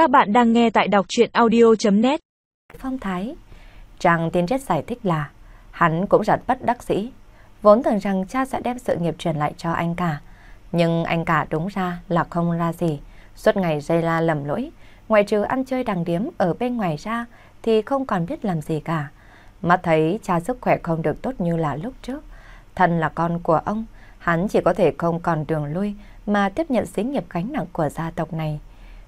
Các bạn đang nghe tại đọc chuyện audio.net Phong Thái Trang tiên triết giải thích là hắn cũng rất bất đắc sĩ Vốn tưởng rằng cha sẽ đem sự nghiệp truyền lại cho anh cả. Nhưng anh cả đúng ra là không ra gì. Suốt ngày dây la lầm lỗi. Ngoài trừ ăn chơi đằng điếm ở bên ngoài ra thì không còn biết làm gì cả. Mắt thấy cha sức khỏe không được tốt như là lúc trước. Thân là con của ông, hắn chỉ có thể không còn đường lui mà tiếp nhận xí nghiệp gánh nặng của gia tộc này.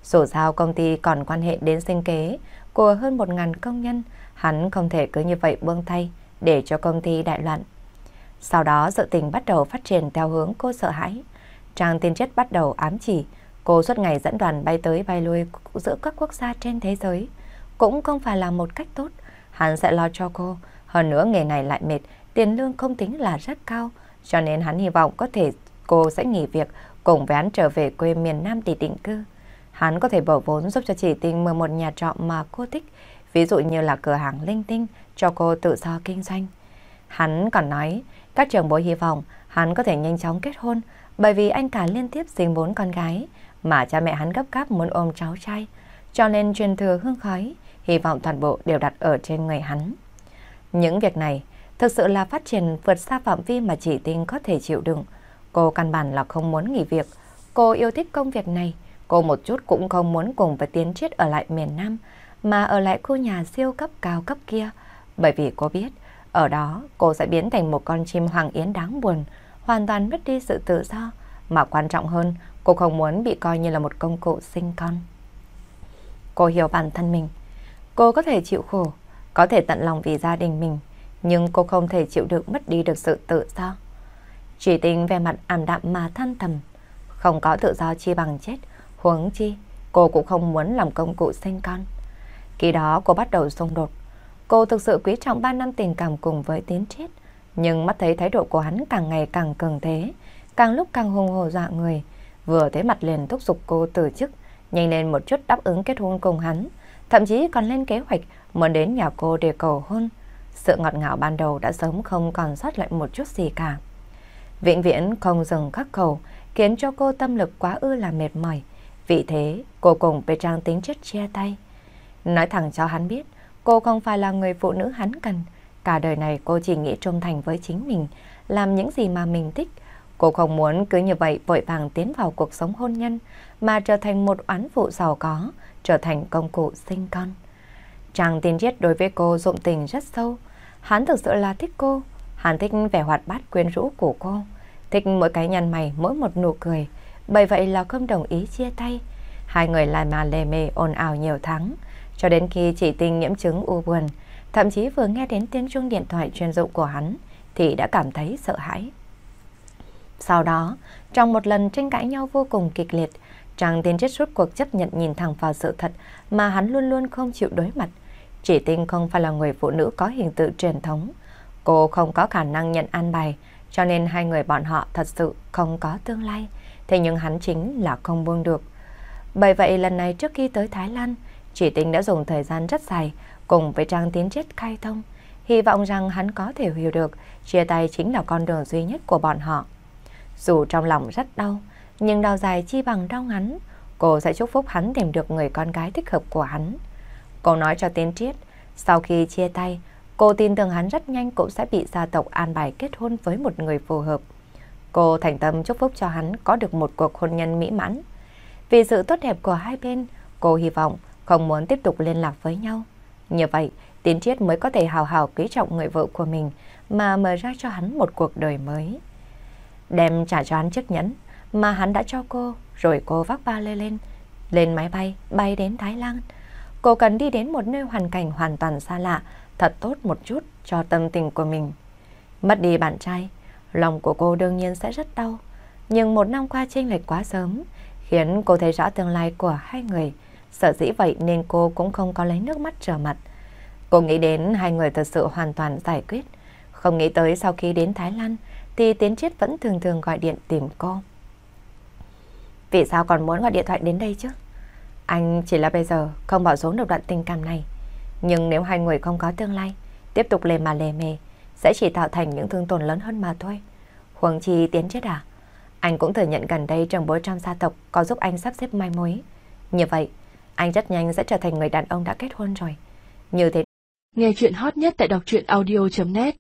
Dù sao công ty còn quan hệ đến sinh kế của hơn một ngàn công nhân, hắn không thể cứ như vậy buông tay để cho công ty đại loạn. Sau đó sự tình bắt đầu phát triển theo hướng cô sợ hãi. Trang tiên chất bắt đầu ám chỉ, cô suốt ngày dẫn đoàn bay tới bay lui giữa các quốc gia trên thế giới. Cũng không phải là một cách tốt, hắn sẽ lo cho cô. Hơn nữa nghề này lại mệt, tiền lương không tính là rất cao, cho nên hắn hy vọng có thể cô sẽ nghỉ việc cùng với hắn trở về quê miền Nam để định cư. Hắn có thể bỏ vốn giúp cho chị tình mở một nhà trọ mà cô thích, ví dụ như là cửa hàng linh tinh cho cô tự do kinh doanh. Hắn còn nói, các trường bối hy vọng hắn có thể nhanh chóng kết hôn, bởi vì anh cả liên tiếp sinh bốn con gái, mà cha mẹ hắn gấp gáp muốn ôm cháu trai, cho nên truyền thừa hương khói, hy vọng toàn bộ đều đặt ở trên người hắn. Những việc này thực sự là phát triển vượt xa phạm vi mà chỉ tinh có thể chịu đựng. Cô căn bản là không muốn nghỉ việc, cô yêu thích công việc này, Cô một chút cũng không muốn cùng với Tiến Triết ở lại miền Nam, mà ở lại khu nhà siêu cấp cao cấp kia, bởi vì cô biết, ở đó cô sẽ biến thành một con chim hoàng yến đáng buồn, hoàn toàn mất đi sự tự do, mà quan trọng hơn, cô không muốn bị coi như là một công cụ sinh con. Cô hiểu bản thân mình, cô có thể chịu khổ, có thể tận lòng vì gia đình mình, nhưng cô không thể chịu được mất đi được sự tự do. Chỉ tình về mặt ảm đạm mà than thầm, không có tự do chi bằng chết, Huống chi, cô cũng không muốn làm công cụ sinh con. Khi đó cô bắt đầu xung đột. Cô thực sự quý trọng 3 năm tình cảm cùng với tiến triết. Nhưng mắt thấy thái độ của hắn càng ngày càng cường thế, càng lúc càng hùng hồ dọa người. Vừa thấy mặt liền thúc giục cô từ chức, nhanh lên một chút đáp ứng kết hôn cùng hắn. Thậm chí còn lên kế hoạch muốn đến nhà cô để cầu hôn. Sự ngọt ngào ban đầu đã sớm không còn sót lại một chút gì cả. Vĩnh viễn không dừng khắc khẩu, khiến cho cô tâm lực quá ư là mệt mỏi. Vì thế, cô cùng với Trang tính chất chia tay. Nói thẳng cho hắn biết, cô không phải là người phụ nữ hắn cần. Cả đời này cô chỉ nghĩ trung thành với chính mình, làm những gì mà mình thích. Cô không muốn cứ như vậy vội vàng tiến vào cuộc sống hôn nhân, mà trở thành một oán phụ giàu có, trở thành công cụ sinh con. Trang tin triết đối với cô dụng tình rất sâu. Hắn thực sự là thích cô. Hắn thích vẻ hoạt bát quyến rũ của cô. Thích mỗi cái nhăn mày, mỗi một nụ cười bởi vậy là không đồng ý chia tay. Hai người lại mà lề mề ồn ào nhiều tháng, cho đến khi chị Tinh nhiễm chứng u buồn, thậm chí vừa nghe đến tiếng chuông điện thoại chuyên dụng của hắn thì đã cảm thấy sợ hãi. Sau đó, trong một lần tranh cãi nhau vô cùng kịch liệt, Trang Tiên chết suốt cuộc chấp nhận nhìn thẳng vào sự thật mà hắn luôn luôn không chịu đối mặt. Chỉ Tinh không phải là người phụ nữ có hình tượng truyền thống. Cô không có khả năng nhận an bài, cho nên hai người bọn họ thật sự không có tương lai. Thế nhưng hắn chính là không buông được. Bởi vậy lần này trước khi tới Thái Lan, chỉ tính đã dùng thời gian rất dài cùng với Trang Tiến Chết khai thông. Hy vọng rằng hắn có thể hiểu được chia tay chính là con đường duy nhất của bọn họ. Dù trong lòng rất đau, nhưng đau dài chi bằng đau ngắn. Cô sẽ chúc phúc hắn tìm được người con gái thích hợp của hắn. Cô nói cho Tiến Triết, sau khi chia tay, cô tin tưởng hắn rất nhanh cũng sẽ bị gia tộc an bài kết hôn với một người phù hợp. Cô thành tâm chúc phúc cho hắn có được một cuộc hôn nhân mỹ mãn. Vì sự tốt đẹp của hai bên, cô hy vọng không muốn tiếp tục liên lạc với nhau. Như vậy, Tiến Triết mới có thể hào hào quý trọng người vợ của mình mà mở ra cho hắn một cuộc đời mới. Đem trả cho hắn chiếc nhẫn mà hắn đã cho cô, rồi cô vác ba lê lên, lên máy bay, bay đến Thái Lan. Cô cần đi đến một nơi hoàn cảnh hoàn toàn xa lạ, thật tốt một chút cho tâm tình của mình. Mất đi bạn trai, lòng của cô đương nhiên sẽ rất đau. Nhưng một năm qua chênh lệch quá sớm, khiến cô thấy rõ tương lai của hai người. Sợ dĩ vậy nên cô cũng không có lấy nước mắt trở mặt. Cô nghĩ đến hai người thật sự hoàn toàn giải quyết. Không nghĩ tới sau khi đến Thái Lan thì Tiến Chiết vẫn thường thường gọi điện tìm cô. Vì sao còn muốn gọi điện thoại đến đây chứ? Anh chỉ là bây giờ không bỏ xuống được đoạn tình cảm này. Nhưng nếu hai người không có tương lai, tiếp tục lề mà lề mề, sẽ chỉ tạo thành những thương tổn lớn hơn mà thôi. Huống chi tiến chết à? Anh cũng thừa nhận gần đây trường bối trong gia tộc có giúp anh sắp xếp mai mối. Như vậy, anh rất nhanh sẽ trở thành người đàn ông đã kết hôn rồi. Như thế. Nghe chuyện hot nhất tại đọc truyện audio.net